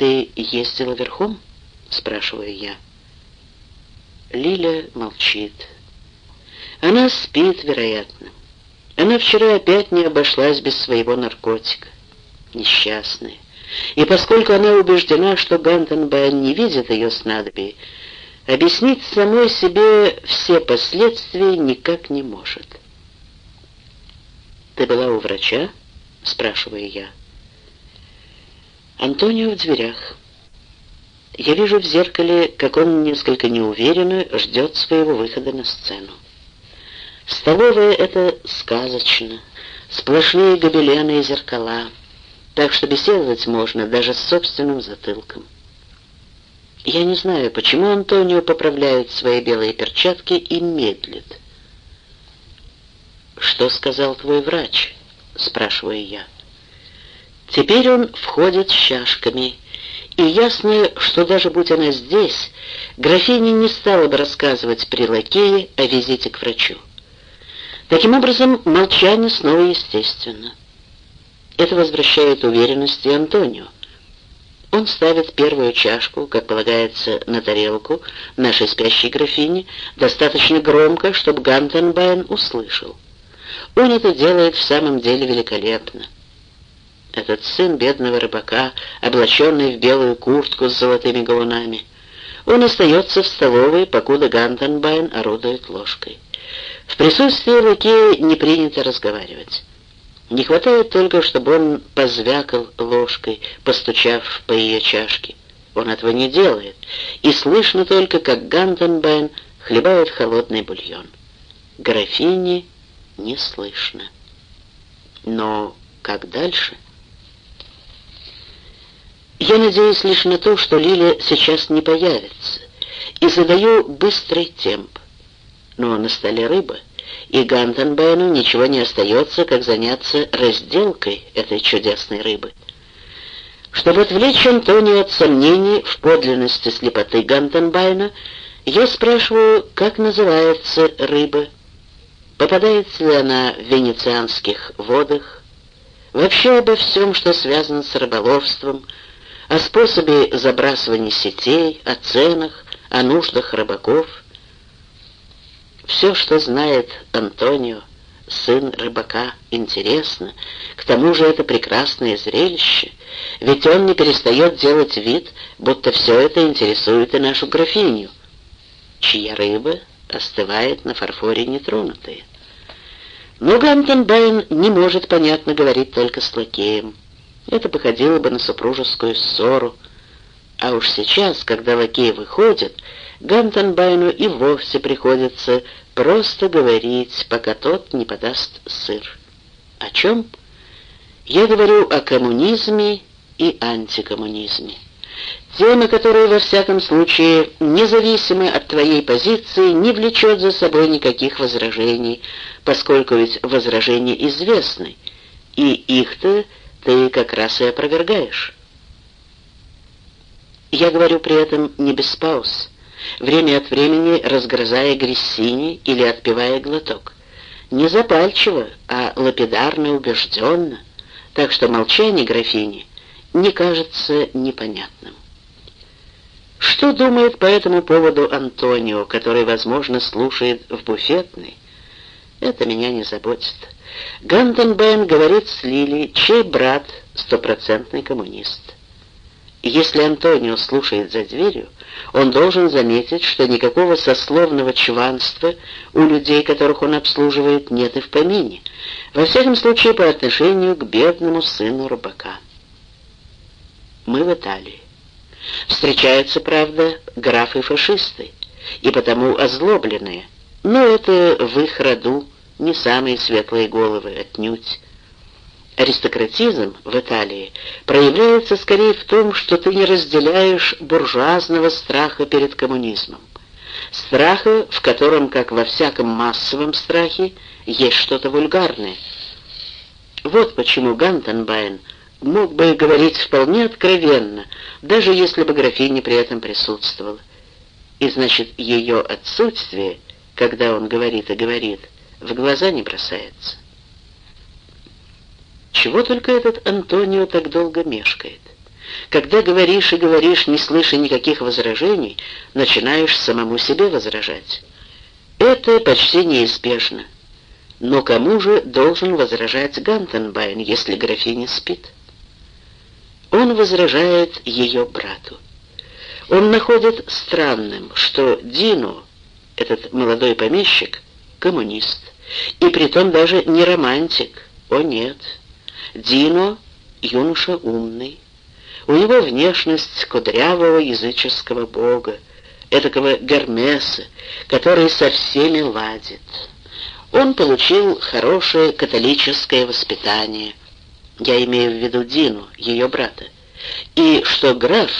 «Ты ездила верхом?» — спрашиваю я. Лиля молчит. Она спит, вероятно. Она вчера опять не обошлась без своего наркотика. Несчастная. И поскольку она убеждена, что Гантенбайн не видит ее снадобий, объяснить самой себе все последствия никак не может. «Ты была у врача?» — спрашиваю я. Антонио в дверях. Я вижу в зеркале, как он несколько неуверенно ждет своего выхода на сцену. Столовая — это сказочно, сплошные гобелены и зеркала, так что беседовать можно даже с собственным затылком. Я не знаю, почему Антонио поправляет свои белые перчатки и медлит. «Что сказал твой врач?» — спрашиваю я. Теперь он входит с чашками, и ясно, что даже будь она здесь, графиня не стала бы рассказывать при лакее о визите к врачу. Таким образом, молчание снова естественно. Это возвращает уверенность и Антонио. Он ставит первую чашку, как полагается, на тарелку нашей спящей графини, достаточно громко, чтобы Гантенбайн услышал. Он это делает в самом деле великолепно. Этот сын бедного рыбака, облаченный в белую куртку с золотыми галунами, он остается в столовой, покуда Гантенбайн орудует ложкой. В присутствии лакея не принято разговаривать. Не хватает только, чтобы он позвякал ложкой, постучав по ее чашке. Он этого не делает, и слышно только, как Гантенбайн хлебает холодный бульон. Графини не слышно. Но как дальше? Я надеюсь лишь на то, что Лиля сейчас не появится, и задаю быстрый темп. Но на столе рыба, и Гантенбену ничего не остается, как заняться разделкой этой чудесной рыбы. Чтобы отвлечь Антонио от сомнений в подлинности слепоты Гантенбайна, я спрашиваю, как называется рыба, попадается ли она в венецианских водах, вообще обо всем, что связано с рыболовством, о способе забрасывания сетей, о ценах, о нуждах рыбаков — все, что знает Антонио, сын рыбака, интересно. К тому же это прекрасное зрелище, ведь он не перестает делать вид, будто все это интересует и нашу графиню, чья рыба остывает на фарфоре нетронутая. Но Гантенбайн не может, понятно, говорить только с лакеем. Это походило бы на супружескую ссору. А уж сейчас, когда лакей выходит, Гантенбайну и вовсе приходится просто говорить, пока тот не подаст сыр. О чем? Я говорю о коммунизме и антикоммунизме. Тема, которая, во всяком случае, независимо от твоей позиции, не влечет за собой никаких возражений, поскольку ведь возражения известны, и их-то ты как раз и опровергаешь. Я говорю при этом не без пауз время от времени разгрызая грессини или отпивая глоток. Не запальчиво, а лапидарно убежденно, так что молчание графини не кажется непонятным. Что думает по этому поводу Антонио, который, возможно, слушает в буфетной? Это меня не заботит. Гантенбен говорит с Лили, чей брат — стопроцентный коммунист. Если Антонио слушает за дверью, он должен заметить, что никакого сословного чванства у людей, которых он обслуживает, нет и в помине, во всяком случае по отношению к бедному сыну рыбака. Мы в Италии. Встречаются, правда, графы-фашисты, и потому озлобленные, но это в их роду не самые светлые головы отнюдь. Аристократизм в Италии проявляется скорее в том, что ты не разделяешь буржуазного страха перед коммунизмом. Страха, в котором, как во всяком массовом страхе, есть что-то вульгарное. Вот почему Гантенбайн мог бы говорить вполне откровенно, даже если бы графиня при этом присутствовала. И значит, ее отсутствие, когда он говорит и говорит, в глаза не бросается. Чего только этот Антонио так долго мешкает? Когда говоришь и говоришь, не слыша никаких возражений, начинаешь самому себе возражать. Это почти неизбежно. Но кому же должен возражать Гантенбайн, если графиня спит? Он возражает ее брату. Он находит странным, что Дино, этот молодой помещик, коммунист, и притом даже не романтик. О нет, Дино — юноша умный. У него внешность кудрявого языческого бога, этакого Гермеса, который со всеми ладит. Он получил хорошее католическое воспитание. Я имею в виду Дину, ее брата. И что граф,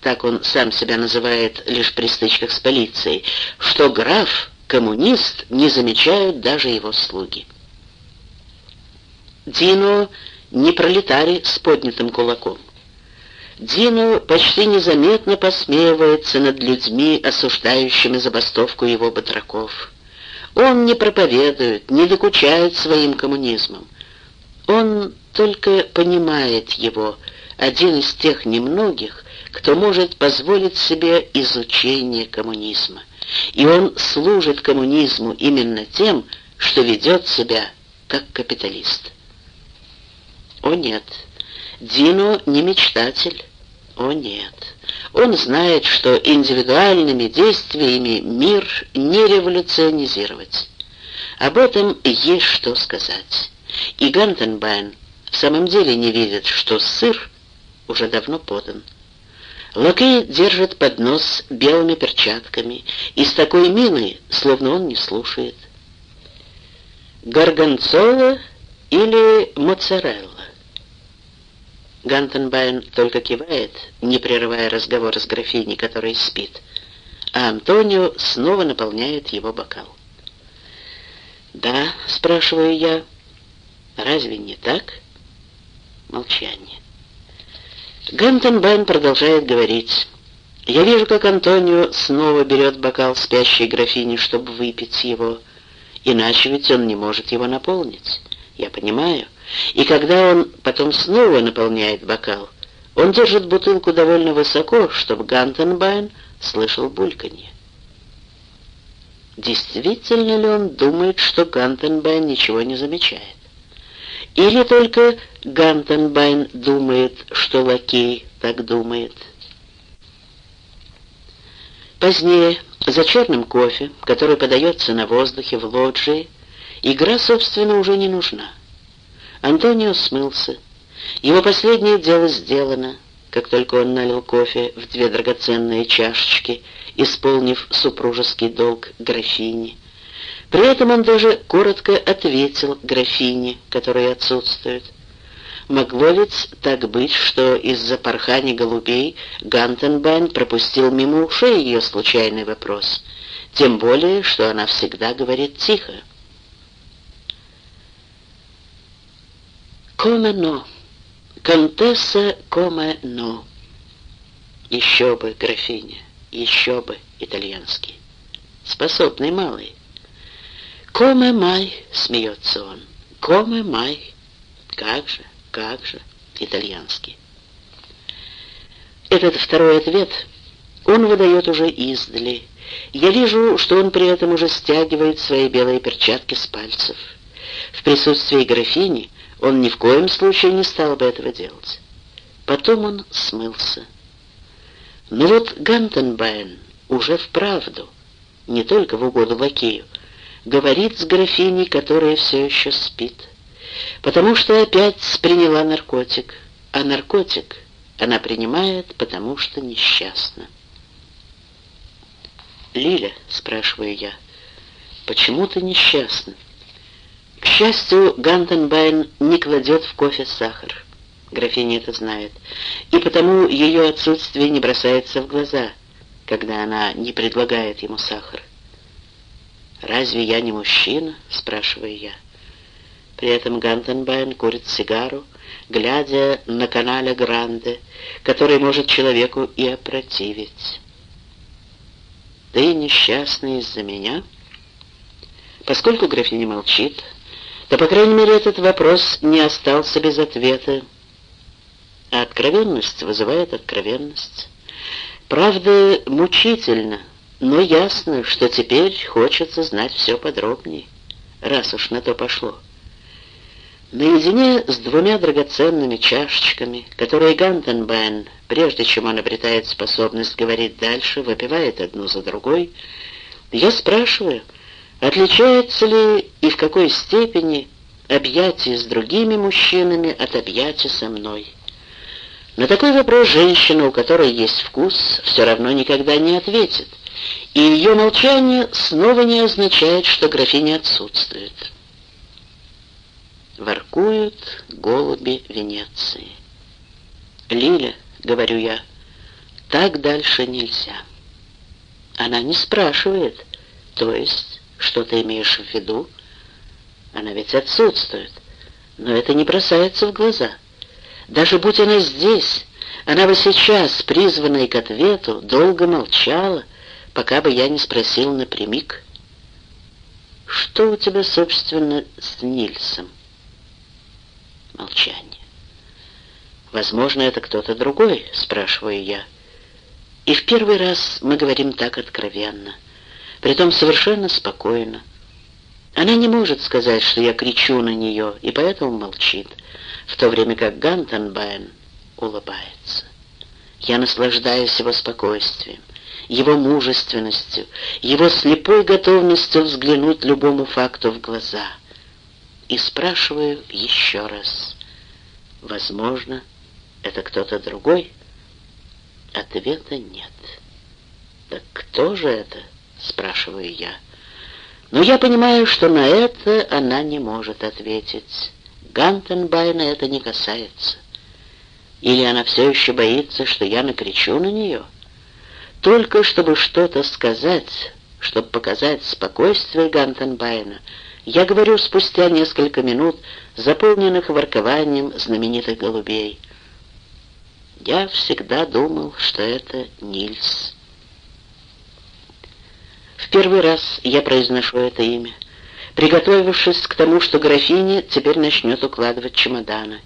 так он сам себя называет лишь при стычках с полицией, что граф, коммунист, не замечают даже его слуги. Дино не пролетарий с поднятым кулаком. Дино почти незаметно посмеивается над людьми, осуждающими забастовку его батраков. Он не проповедует, не докучает своим коммунизмом. Он только понимает его, один из тех немногих, кто может позволить себе изучение коммунизма. И он служит коммунизму именно тем, что ведет себя как капиталист. О нет, Дино не мечтатель. О нет, он знает, что индивидуальными действиями мир не революционизировать. Об этом есть что сказать. И Гантенбайн в самом деле не видит, что сыр уже давно подан. Лакей держит поднос белыми перчатками и с такой миной, словно он не слушает. Горгонцола или моцарелла? Гантенбайн только кивает, не прерывая разговор с графиней, которая спит, а Антонио снова наполняет его бокал. «Да?» — спрашиваю я. «Разве не так?» Молчание. Гантенбайн продолжает говорить. Я вижу, как Антонио снова берет бокал спящей графини, чтобы выпить его, иначе ведь он не может его наполнить. Я понимаю. И когда он потом снова наполняет бокал, он держит бутылку довольно высоко, чтобы Гантенбайн слышал бульканье. Действительно ли он думает, что Гантенбайн ничего не замечает? Или только Гантенбайн думает, что лакей так думает? Позднее, за черным кофе, который подается на воздухе в лоджии, игра, собственно, уже не нужна. Антонио смылся. Его последнее дело сделано, как только он налил кофе в две драгоценные чашечки, исполнив супружеский долг графине. При этом он даже коротко ответил графине, которая отсутствует. Могло ведь так быть, что из-за порхания голубей Гантенбайн пропустил мимо ушей ее случайный вопрос, тем более, что она всегда говорит тихо. No. Контесса no. Еще бы, графиня, еще бы, итальянский. Способный малый. Коме май, смеется он. Коме май. Как же, как же, итальянский. Этот второй ответ он выдает уже издали. Я вижу, что он при этом уже стягивает свои белые перчатки с пальцев. В присутствии графини он ни в коем случае не стал бы этого делать. Потом он смылся. Но вот Гантенбайн уже вправду, не только в угоду лакею, говорит с графиней, которая все еще спит, потому что опять приняла наркотик, а наркотик она принимает, потому что несчастна. «Лиля», — спрашиваю я, — «почему ты несчастна?» К счастью, Гантенбайн не кладет в кофе сахар. Графиня это знает. И потому ее отсутствие не бросается в глаза, когда она не предлагает ему сахар. «Разве я не мужчина?» — спрашиваю я. При этом Гантенбайн курит сигару, глядя на канале Гранде, который может человеку и опротивить. «Ты несчастный из-за меня?» Поскольку графиня молчит, то, по крайней мере, этот вопрос не остался без ответа. а откровенность вызывает откровенность. Правда, мучительно, но ясно, что теперь хочется знать все подробнее, раз уж на то пошло. Наедине с двумя драгоценными чашечками, которые Гантенбайн, прежде чем он обретает способность говорить дальше, выпивает одну за другой, я спрашиваю, отличается ли и в какой степени объятие с другими мужчинами от объятия со мной. На такой вопрос женщина, у которой есть вкус, все равно никогда не ответит, и ее молчание снова не означает, что графиня отсутствует. Воркуют голуби Венеции. «Лиля», — говорю я, — «так дальше нельзя». Она не спрашивает, то есть, что ты имеешь в виду? Она ведь отсутствует, но это не бросается в глаза. Даже будь она здесь, она бы сейчас, призванная к ответу, долго молчала, пока бы я не спросил напрямик. «Что у тебя, собственно, с Нильсом?» Молчание. «Возможно, это кто-то другой?» — спрашиваю я. И в первый раз мы говорим так откровенно, притом совершенно спокойно. Она не может сказать, что я кричу на нее, и поэтому молчит в то время как Гантенбайн улыбается. Я наслаждаюсь его спокойствием, его мужественностью, его слепой готовностью взглянуть любому факту в глаза. И спрашиваю еще раз, возможно, это кто-то другой? Ответа нет. «Так кто же это?» — спрашиваю я. Но я понимаю, что на это она не может ответить. Гантенбайна это не касается. Или она все еще боится, что я накричу на нее? Только чтобы что-то сказать, чтобы показать спокойствие Гантенбайна, я говорю спустя несколько минут, заполненных воркованием знаменитых голубей. Я всегда думал, что это Нильс. В первый раз я произношу это имя — приготовившись к тому, что графиня теперь начнет укладывать чемоданы.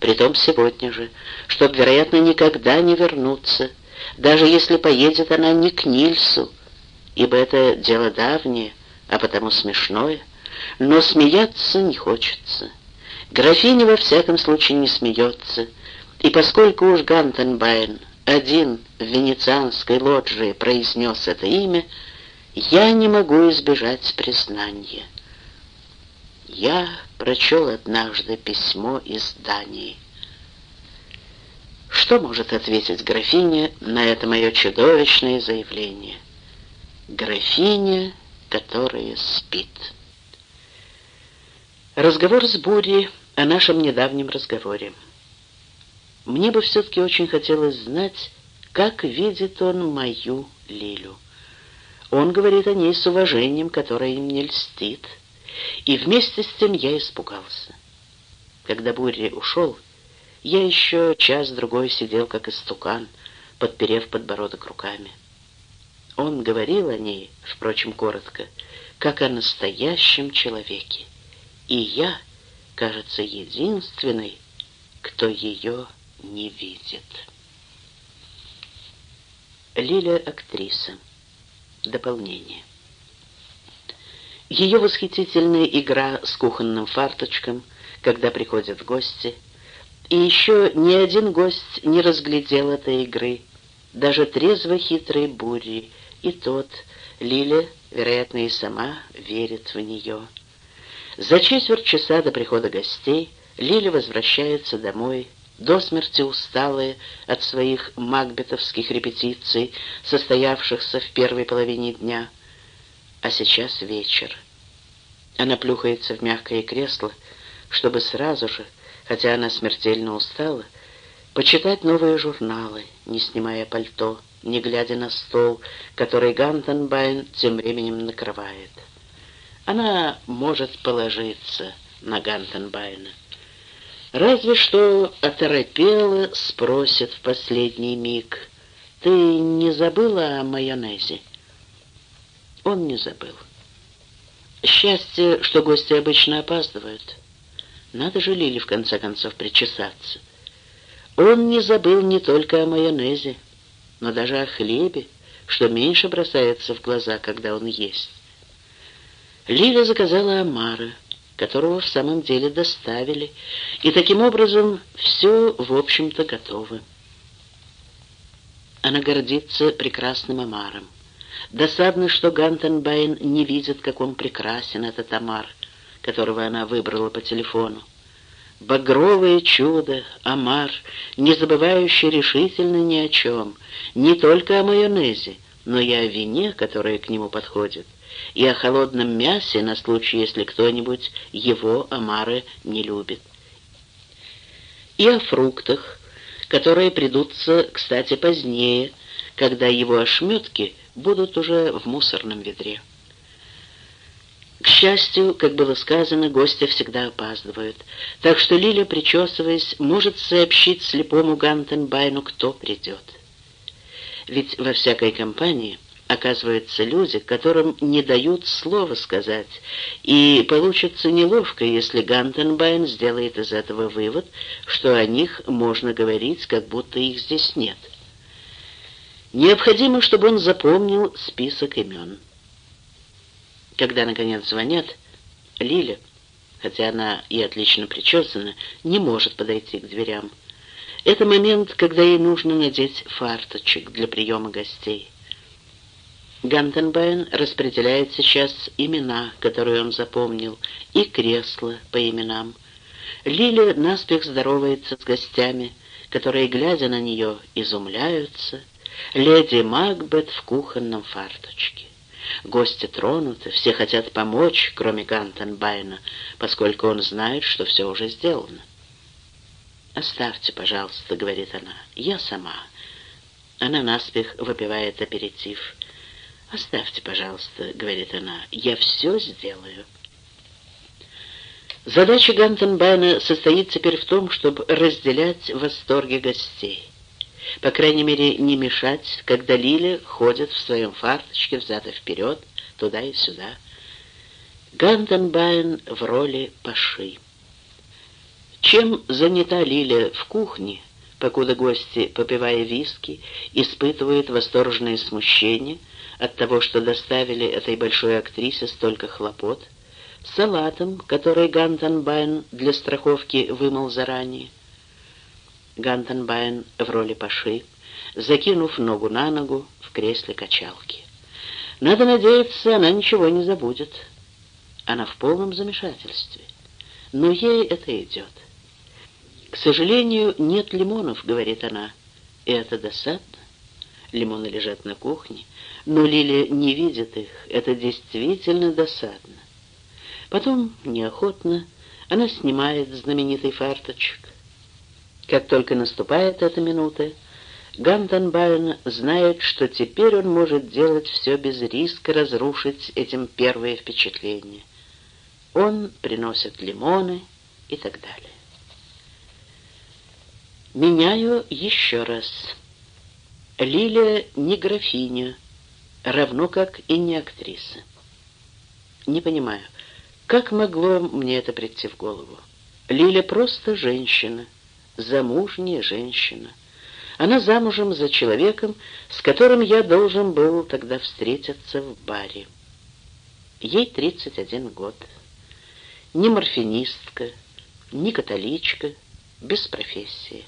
Притом сегодня же, чтобы, вероятно, никогда не вернуться, даже если поедет она не к Нильсу, ибо это дело давнее, а потому смешное, но смеяться не хочется. Графиня во всяком случае не смеется, и поскольку уж Гантенбайн один в венецианской лоджии произнес это имя, я не могу избежать признания. Я прочел однажды письмо из Дании. Что может ответить графиня на это мое чудовищное заявление? Графиня, которая спит. Разговор с Бури о нашем недавнем разговоре. Мне бы все-таки очень хотелось знать, как видит он мою Лилю. Он говорит о ней с уважением, которое им не льстит, и вместе с тем я испугался. Когда Бурри ушел, я еще час-другой сидел, как истукан, подперев подбородок руками. Он говорил о ней, впрочем, коротко, как о настоящем человеке. И я, кажется, единственный, кто ее не видит. Лиля — актриса. Дополнение. Ее восхитительная игра с кухонным фарточком, когда приходят гости, и еще ни один гость не разглядел этой игры, даже трезво хитрой бури, и тот, Лиля, вероятно, и сама верит в нее. За четверть часа до прихода гостей Лиля возвращается домой, до смерти усталая от своих макбетовских репетиций, состоявшихся в первой половине дня, а сейчас вечер. Она плюхается в мягкое кресло, чтобы сразу же, хотя она смертельно устала, почитать новые журналы, не снимая пальто, не глядя на стол, который Гантенбайн тем временем накрывает. Она может положиться на Гантенбайна. Разве что оторопела, спросит в последний миг, «Ты не забыла о майонезе?» Он не забыл. Счастье, что гости обычно опаздывают. Надо же Лили, в конце концов, причесаться. Он не забыл не только о майонезе, но даже о хлебе, что меньше бросается в глаза, когда он есть. Лиля заказала омара, которого в самом деле доставили, и таким образом все, в общем-то, готово. Она гордится прекрасным омаром. Досадно, что Гантенбайн не видит, как он прекрасен, этот омар, которого она выбрала по телефону. Багровое чудо, омар, не забывающий решительно ни о чем, не только о майонезе, но и о вине, которое к нему подходит, и о холодном мясе на случай, если кто-нибудь его, омара, не любит. И о фруктах, которые придутся, кстати, позднее, когда его ошметки будут уже в мусорном ведре. К счастью, как было сказано, гости всегда опаздывают, так что Лиля, причесываясь, может сообщить слепому Гантенбайну, кто придет. Ведь во всякой компании оказываются люди, которым не дают слова сказать, и получится неловко, если Гантенбайн сделает из этого вывод, что о них можно говорить, как будто их здесь нет. Необходимо, чтобы он запомнил список имен. Когда, наконец, звонят, Лиля, хотя она и отлично причесана, не может подойти к дверям. Это момент, когда ей нужно надеть фарточек для приема гостей. Гантенбайн распределяет сейчас имена, которые он запомнил, и кресла по именам. Лиля наспех здоровается с гостями, которые, глядя на нее, изумляются. Леди Макбет в кухонном фарточке. Гости тронуты, все хотят помочь, кроме Гантенбайна, поскольку он знает, что все уже сделано. «Оставьте, пожалуйста», — говорит она, — «я сама». Она наспех выпивает аперитив. «Оставьте, пожалуйста», — говорит она, — «я все сделаю». Задача Гантенбайна состоит теперь в том, чтобы разделять восторги гостей. По крайней мере, не мешать, когда Лиля ходит в своем фарточке взад и вперед, туда и сюда. Гантенбайн в роли Паши. Чем занята Лиля в кухне, покуда гости, попивая виски, испытывают восторженное смущение от того, что доставили этой большой актрисе столько хлопот, салатом, который Гантенбайн для страховки вымыл заранее, Гантенбайн в роли Паши, закинув ногу на ногу в кресле качалки. Надо надеяться, она ничего не забудет. Она в полном замешательстве. Но ей это идет. «К сожалению, нет лимонов», — говорит она. И это досадно. Лимоны лежат на кухне, но Лилия не видит их. Это действительно досадно. Потом, неохотно, она снимает знаменитый фарточек, как только наступает эта минута, Гантенбайн знает, что теперь он может делать все без риска разрушить этим первые впечатления. Он приносит лимоны и так далее. Меняю еще раз. Лилия не графиня, равно как и не актриса. Не понимаю, как могло мне это прийти в голову? Лиля просто женщина — замужняя женщина. Она замужем за человеком, с которым я должен был тогда встретиться в баре. Ей 31 год. Ни морфинистка, ни католичка, без профессии.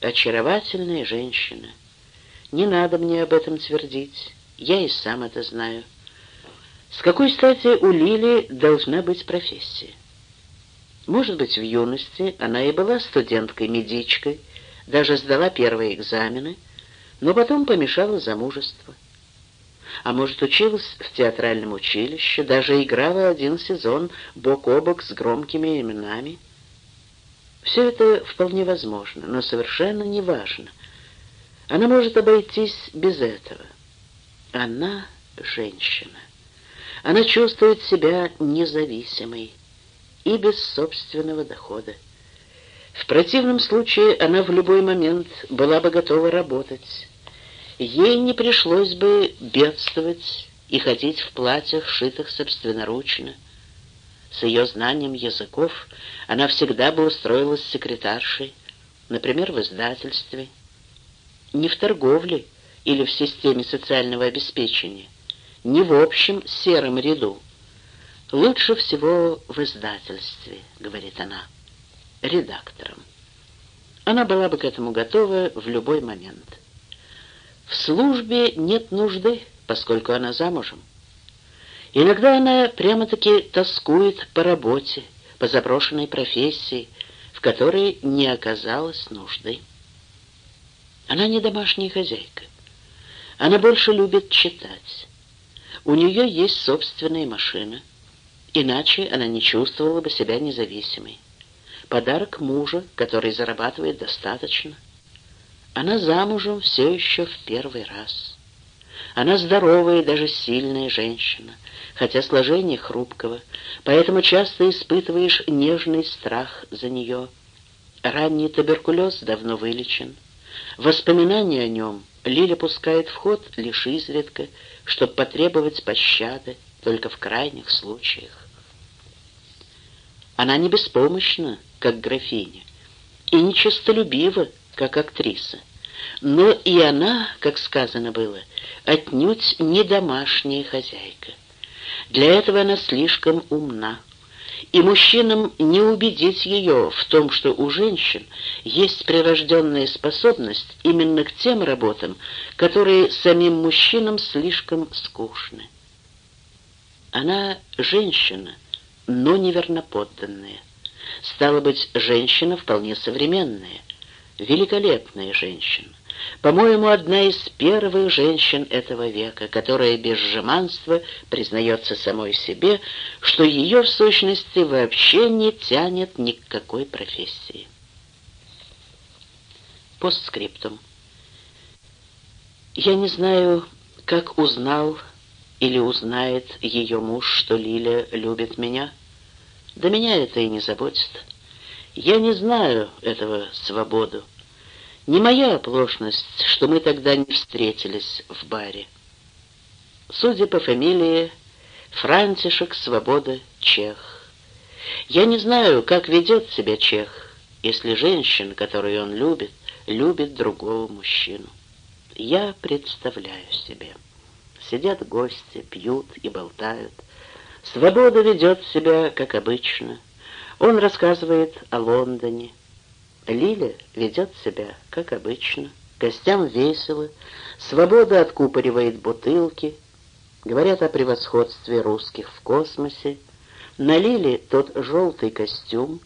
Очаровательная женщина. Не надо мне об этом твердить, я и сам это знаю. С какой стати у Лили должна быть профессия? Может быть, в юности она и была студенткой-медичкой, даже сдала первые экзамены, но потом помешала замужество. А может, училась в театральном училище, даже играла один сезон бок о бок с громкими именами. Все это вполне возможно, но совершенно не важно. Она может обойтись без этого. Она женщина. Она чувствует себя независимой и без собственного дохода. В противном случае она в любой момент была бы готова работать. Ей не пришлось бы бедствовать и ходить в платьях, шитых собственноручно. С ее знанием языков она всегда бы устроилась секретаршей, например, в издательстве, не в торговле или в системе социального обеспечения, не в общем сером ряду. Лучше всего в издательстве, говорит она, редактором. Она была бы к этому готова в любой момент. В службе нет нужды, поскольку она замужем. Иногда она прямо-таки тоскует по работе, по заброшенной профессии, в которой не оказалось нужды. Она не домашняя хозяйка. Она больше любит читать. У нее есть собственная машина. Иначе она не чувствовала бы себя независимой. Подарок мужа, который зарабатывает достаточно. Она замужем все еще в первый раз. Она здоровая и даже сильная женщина, хотя сложение хрупкого, поэтому часто испытываешь нежный страх за нее. Ранний туберкулез давно вылечен. Воспоминания о нем Лиля пускает в ход лишь изредка, чтобы потребовать пощады только в крайних случаях. Она не беспомощна, как графиня, и не честолюбива, как актриса. Но и она, как сказано было, отнюдь не домашняя хозяйка. Для этого она слишком умна. И мужчинам не убедить ее в том, что у женщин есть прирожденная способность именно к тем работам, которые самим мужчинам слишком скучны. Она женщина, но неверноподданная. Стало быть, женщина вполне современная, великолепная женщина. По-моему, одна из первых женщин этого века, которая без жеманства признается самой себе, что ее, в сущности, вообще не тянет ни к какой профессии. Постскриптум. Я не знаю, как узнал или узнает ее муж, что Лиля любит меня. Да меня это и не заботит. Я не знаю этого свободу. Не моя оплошность, что мы тогда не встретились в баре. Судя по фамилии, Франтишек Свобода Чех. Я не знаю, как ведет себя Чех, если женщина, которую он любит, любит другого мужчину. Я представляю себе. Сидят гости, пьют и болтают. Свобода ведет себя, как обычно. Он рассказывает о Лондоне, Лиля ведет себя, как обычно. Гостям весело, свобода откупоривает бутылки, говорят о превосходстве русских в космосе. На Лиле тот желтый костюм,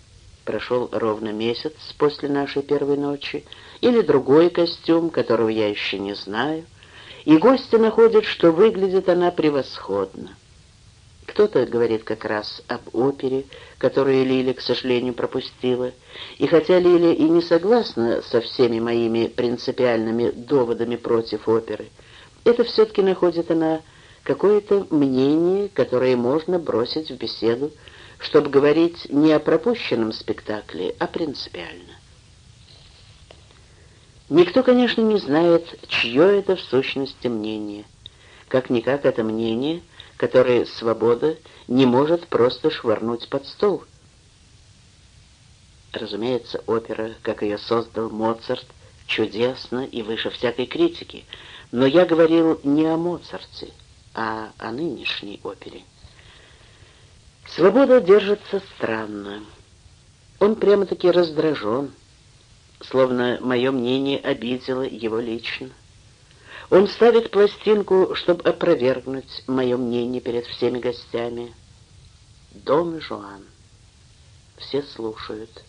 прошел ровно месяц после нашей первой ночи, или другой костюм, которого я еще не знаю, и гости находят, что выглядит она превосходно. Кто-то говорит как раз об опере, которую Лиля, к сожалению, пропустила. И хотя Лиля и не согласна со всеми моими принципиальными доводами против оперы, это все-таки находит она какое-то мнение, которое можно бросить в беседу, чтобы говорить не о пропущенном спектакле, а принципиально. Никто, конечно, не знает, чье это в сущности мнение. Как-никак это мнение — которые свобода не может просто швырнуть под стол. Разумеется, опера, как ее создал Моцарт, чудесна и выше всякой критики, но я говорил не о Моцарте, а о нынешней опере. Свобода держится странно. Он прямо-таки раздражен, словно мое мнение обидело его лично. Он ставит пластинку, чтобы опровергнуть мое мнение перед всеми гостями. Дом Жуан. Все слушают.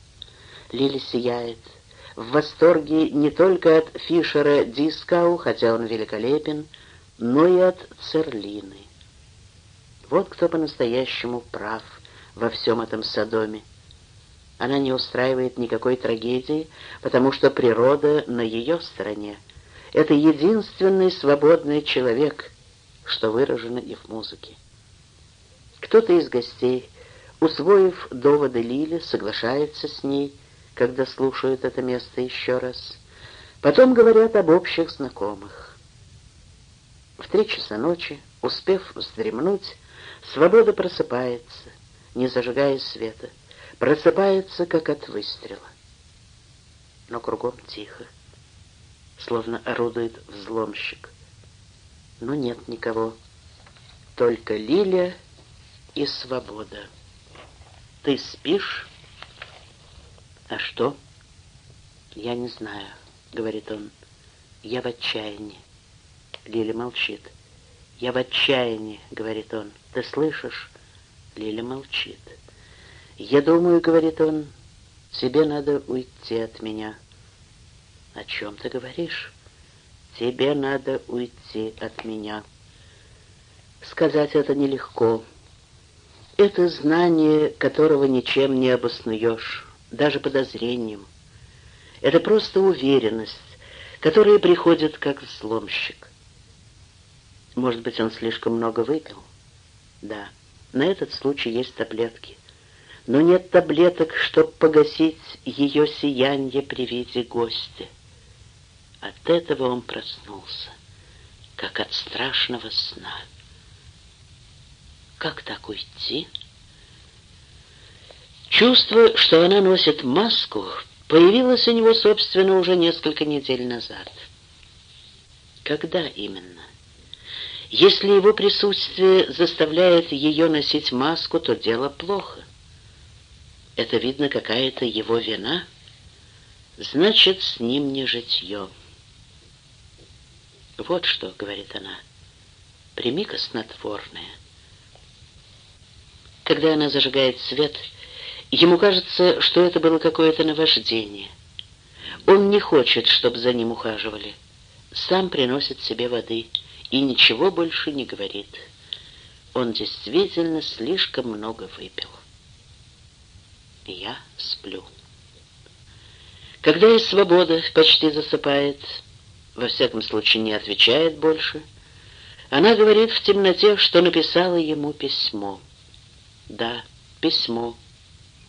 Лили сияет. В восторге не только от Фишера Дискау, хотя он великолепен, но и от Церлины. Вот кто по-настоящему прав во всем этом Содоме. Она не устраивает никакой трагедии, потому что природа на ее стороне — это единственный свободный человек, что выражено и в музыке. Кто-то из гостей, усвоив доводы Лили, соглашается с ней, когда слушают это место еще раз. Потом говорят об общих знакомых. В три часа ночи, успев вздремнуть, свобода просыпается, не зажигая света, просыпается, как от выстрела. но кругом тихо, словно орудует взломщик. Но нет никого, только Лиля и свобода. Ты спишь? А что? Я не знаю, говорит он. Я в отчаянии. Лиля молчит. Я в отчаянии, говорит он. Ты слышишь? Лиля молчит. Я думаю, говорит он, тебе надо уйти от меня. О чем ты говоришь? Тебе надо уйти от меня. Сказать это нелегко. Это знание, которого ничем не обоснуешь, даже подозрением. Это просто уверенность, которая приходит как взломщик. Может быть, он слишком много выпил? Да, на этот случай есть таблетки. Но нет таблеток, чтобы погасить ее сияние при виде гостя. От этого он проснулся, как от страшного сна. Как так уйти? Чувство, что она носит маску, появилось у него, собственно, уже несколько недель назад. Когда именно? Если его присутствие заставляет ее носить маску, то дело плохо. Это, видно, какая-то его вина. Значит, с ним не житье. Вот что, говорит она, прими-ка снотворное. Когда она зажигает свет, ему кажется, что это было какое-то наваждение. Он не хочет, чтобы за ним ухаживали. Сам приносит себе воды и ничего больше не говорит. Он действительно слишком много выпил. Я сплю. Когда и свобода почти засыпает, во всяком случае не отвечает больше, она говорит в темноте, что написала ему письмо — да, письмо.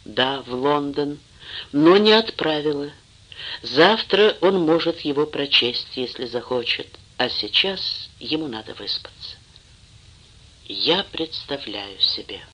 Да, в Лондон, но не отправила. Завтра он может его прочесть, если захочет, а сейчас ему надо выспаться. Я представляю себе.